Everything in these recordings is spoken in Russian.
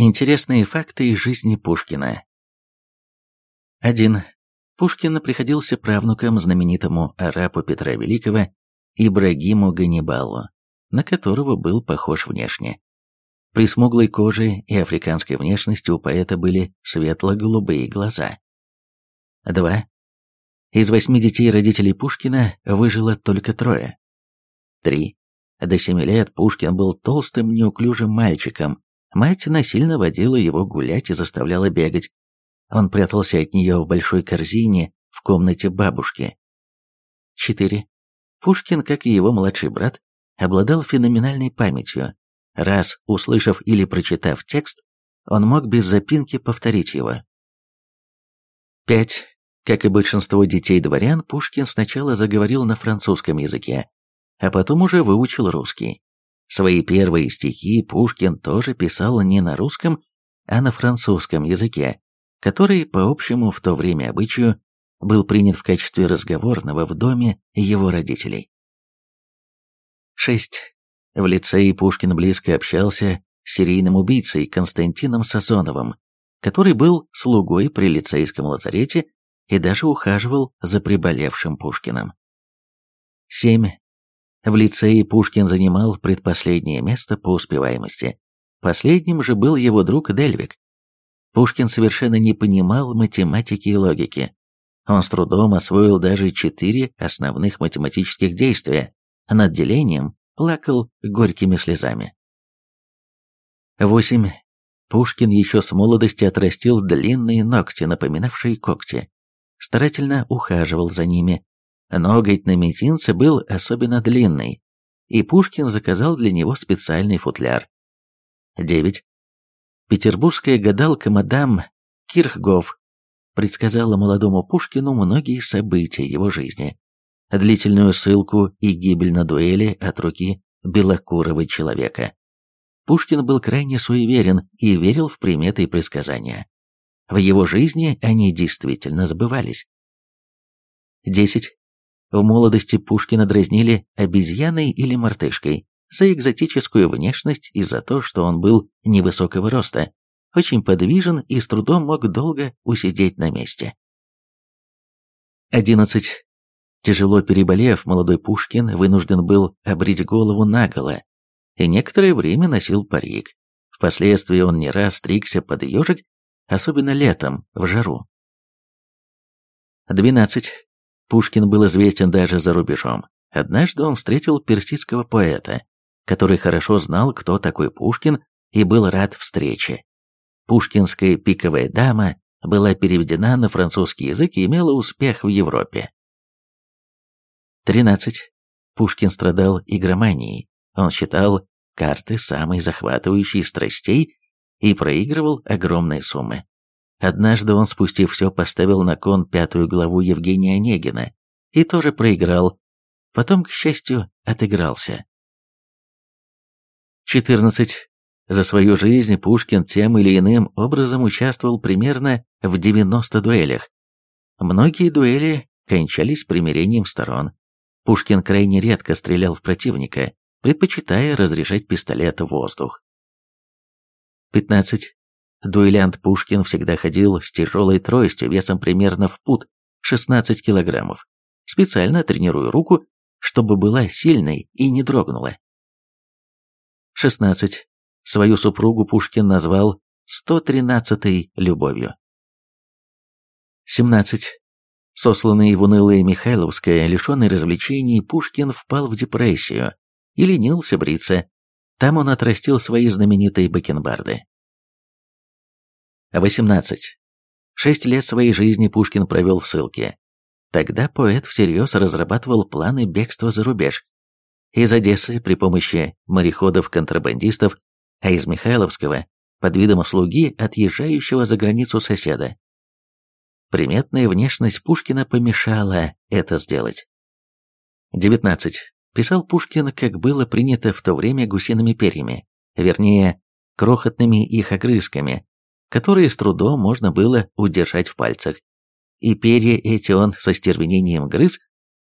Интересные факты из жизни Пушкина. 1. Пушкин приходился правнуком знаменитому арабу Петра Великого Ибрагиму Ганнибалу, на которого был похож внешне. При смуглой коже и африканской внешности у поэта были светло-голубые глаза. 2. Из восьми детей родителей Пушкина выжило только трое. 3. До семи лет Пушкин был толстым, неуклюжим мальчиком, Мать насильно водила его гулять и заставляла бегать. Он прятался от нее в большой корзине в комнате бабушки. 4. Пушкин, как и его младший брат, обладал феноменальной памятью. Раз услышав или прочитав текст, он мог без запинки повторить его. 5. Как и большинство детей дворян, Пушкин сначала заговорил на французском языке, а потом уже выучил русский. Свои первые стихи Пушкин тоже писал не на русском, а на французском языке, который, по общему в то время обычаю, был принят в качестве разговорного в доме его родителей. 6. В лицее Пушкин близко общался с серийным убийцей Константином Сазоновым, который был слугой при лицейском лазарете и даже ухаживал за приболевшим Пушкиным. 7. В лицее Пушкин занимал предпоследнее место по успеваемости. Последним же был его друг Дельвик. Пушкин совершенно не понимал математики и логики. Он с трудом освоил даже четыре основных математических действия. Над делением плакал горькими слезами. 8. Пушкин еще с молодости отрастил длинные ногти, напоминавшие когти. Старательно ухаживал за ними, Ноготь на мизинце был особенно длинный, и Пушкин заказал для него специальный футляр. 9. Петербургская гадалка мадам Кирхгоф предсказала молодому Пушкину многие события его жизни, длительную ссылку и гибель на дуэли от руки белокурого человека. Пушкин был крайне суеверен и верил в приметы и предсказания. В его жизни они действительно сбывались. 10. В молодости Пушкина дразнили обезьяной или мартышкой за экзотическую внешность и за то, что он был невысокого роста, очень подвижен и с трудом мог долго усидеть на месте. 11. Тяжело переболев, молодой Пушкин вынужден был обрить голову наголо и некоторое время носил парик. Впоследствии он не раз стригся под ежик, особенно летом, в жару. 12. Пушкин был известен даже за рубежом. Однажды он встретил персидского поэта, который хорошо знал, кто такой Пушкин, и был рад встрече. Пушкинская «Пиковая дама» была переведена на французский язык и имела успех в Европе. 13. Пушкин страдал игроманией. Он считал карты самой захватывающей страстей и проигрывал огромные суммы. Однажды он, спустив все, поставил на кон пятую главу Евгения Онегина и тоже проиграл. Потом, к счастью, отыгрался. 14. За свою жизнь Пушкин тем или иным образом участвовал примерно в 90 дуэлях. Многие дуэли кончались примирением сторон. Пушкин крайне редко стрелял в противника, предпочитая разрешать пистолет в воздух. 15. Дуэлянт Пушкин всегда ходил с тяжелой тростью весом примерно в пут 16 килограммов, специально тренируя руку, чтобы была сильной и не дрогнула. 16. Свою супругу Пушкин назвал 113-й любовью. 17. Сосланный в унылое Михайловское, лишенный развлечений, Пушкин впал в депрессию и ленился бриться. Там он отрастил свои знаменитые бакенбарды. 18. Шесть лет своей жизни Пушкин провел в ссылке. Тогда поэт всерьез разрабатывал планы бегства за рубеж. Из Одессы при помощи мореходов-контрабандистов, а из Михайловского под видом слуги, отъезжающего за границу соседа. Приметная внешность Пушкина помешала это сделать. 19. Писал Пушкин, как было принято в то время гусиными перьями, вернее, крохотными их огрызками, которые с трудом можно было удержать в пальцах. И перья эти он со стервенением грыз,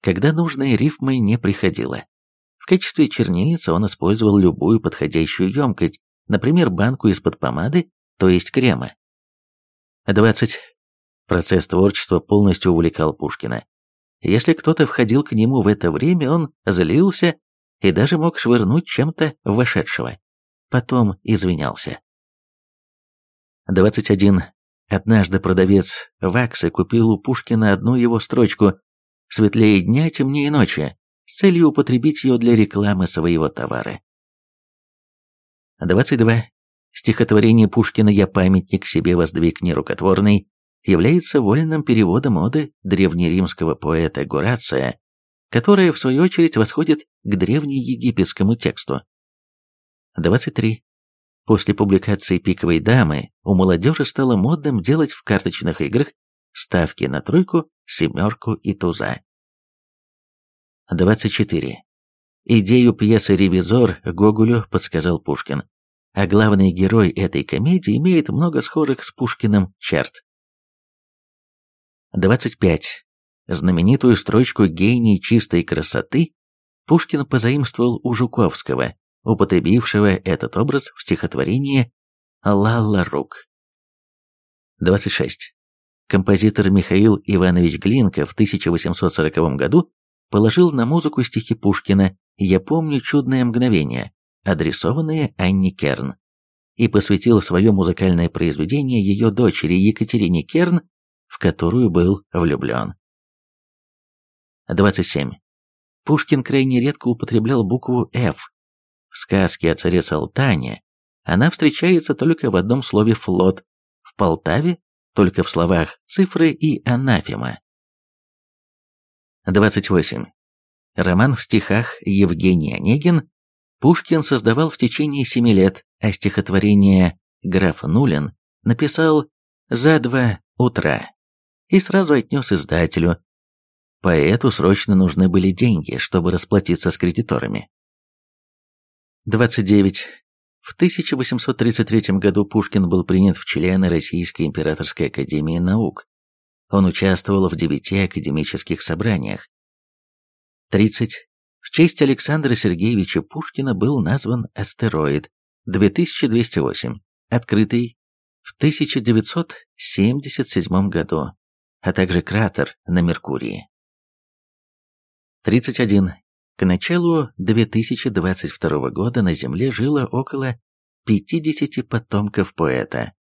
когда нужной рифмы не приходило. В качестве чернильницы он использовал любую подходящую емкость, например, банку из-под помады то есть крема. 20. Процесс творчества полностью увлекал Пушкина. Если кто-то входил к нему в это время, он злился и даже мог швырнуть чем-то вошедшего. Потом извинялся. 21. Однажды продавец ваксы купил у Пушкина одну его строчку «Светлее дня, темнее ночи» с целью употребить ее для рекламы своего товара. 22. Стихотворение Пушкина «Я памятник себе воздвиг нерукотворный» является вольным переводом оды древнеримского поэта Горация, которая, в свою очередь, восходит к древнеегипетскому тексту. 23. После публикации «Пиковой дамы» у молодежи стало модным делать в карточных играх ставки на тройку, семерку и туза. 24. Идею пьесы «Ревизор» Гоголю подсказал Пушкин, а главный герой этой комедии имеет много схожих с Пушкиным черт. 25. Знаменитую строчку «Гений чистой красоты» Пушкин позаимствовал у Жуковского, употребившего этот образ в стихотворении «Лалла Рук». 26. Композитор Михаил Иванович Глинка в 1840 году положил на музыку стихи Пушкина «Я помню чудное мгновение», адресованные Анне Керн, и посвятил свое музыкальное произведение ее дочери Екатерине Керн, в которую был влюблен. 27. Пушкин крайне редко употреблял букву «Ф», сказке о царе Салтане она встречается только в одном слове «флот», в Полтаве только в словах «цифры» и «анафема». 28. Роман в стихах Евгений Онегин Пушкин создавал в течение семи лет, а стихотворение «Граф Нулин» написал за два утра и сразу отнес издателю. Поэту срочно нужны были деньги, чтобы расплатиться с кредиторами. 29. В 1833 году Пушкин был принят в члены Российской императорской академии наук. Он участвовал в девяти академических собраниях. 30. В честь Александра Сергеевича Пушкина был назван астероид 2208, открытый в 1977 году, а также кратер на Меркурии. 31. К началу 2022 года на Земле жило около 50 потомков поэта.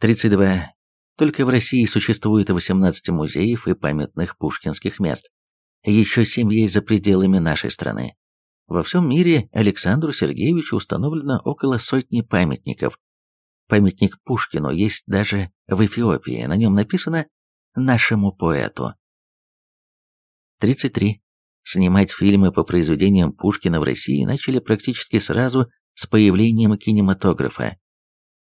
32. Только в России существует 18 музеев и памятных пушкинских мест. Еще 7 есть за пределами нашей страны. Во всем мире Александру Сергеевичу установлено около сотни памятников. Памятник Пушкину есть даже в Эфиопии, на нем написано «Нашему поэту». 33. Снимать фильмы по произведениям Пушкина в России начали практически сразу с появлением кинематографа.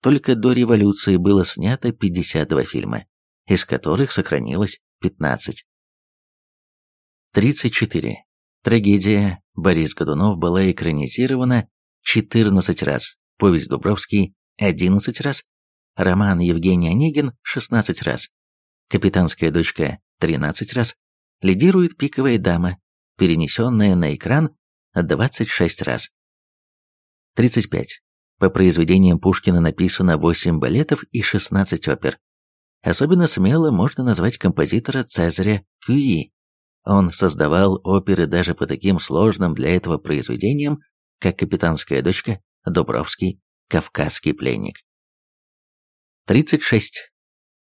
Только до революции было снято 52 фильма, из которых сохранилось 15. 34. Трагедия Борис Годунов была экранизирована 14 раз, повесть Дубровский 11 раз, роман Евгений Онегин 16 раз, капитанская дочка 13 раз, лидирует пиковая дама перенесенное на экран 26 раз. 35. По произведениям Пушкина написано 8 балетов и 16 опер. Особенно смело можно назвать композитора Цезаря Кюи. Он создавал оперы даже по таким сложным для этого произведениям, как «Капитанская дочка», «Дубровский», «Кавказский пленник». 36.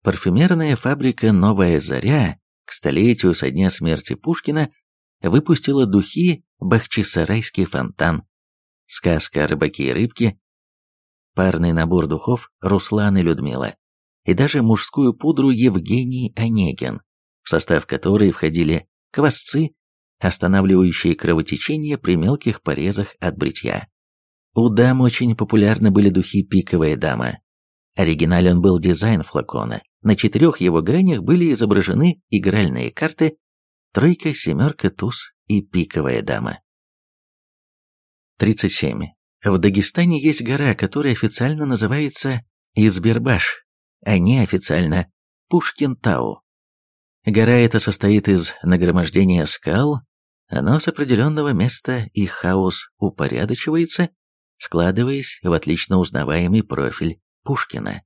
Парфюмерная фабрика «Новая заря» к столетию со дня смерти Пушкина выпустила духи «Бахчисарайский фонтан», сказка «Рыбаки и рыбки», парный набор духов «Руслан и Людмила» и даже мужскую пудру Евгений Онегин, в состав которой входили квасцы, останавливающие кровотечение при мелких порезах от бритья. У дам очень популярны были духи «Пиковая дама». Оригинален был дизайн флакона. На четырех его гранях были изображены игральные карты тройка, семерка, туз и пиковая дама. 37. В Дагестане есть гора, которая официально называется Избербаш, а неофициально Пушкин-Тау. Гора эта состоит из нагромождения скал, оно с определенного места и хаос упорядочивается, складываясь в отлично узнаваемый профиль Пушкина.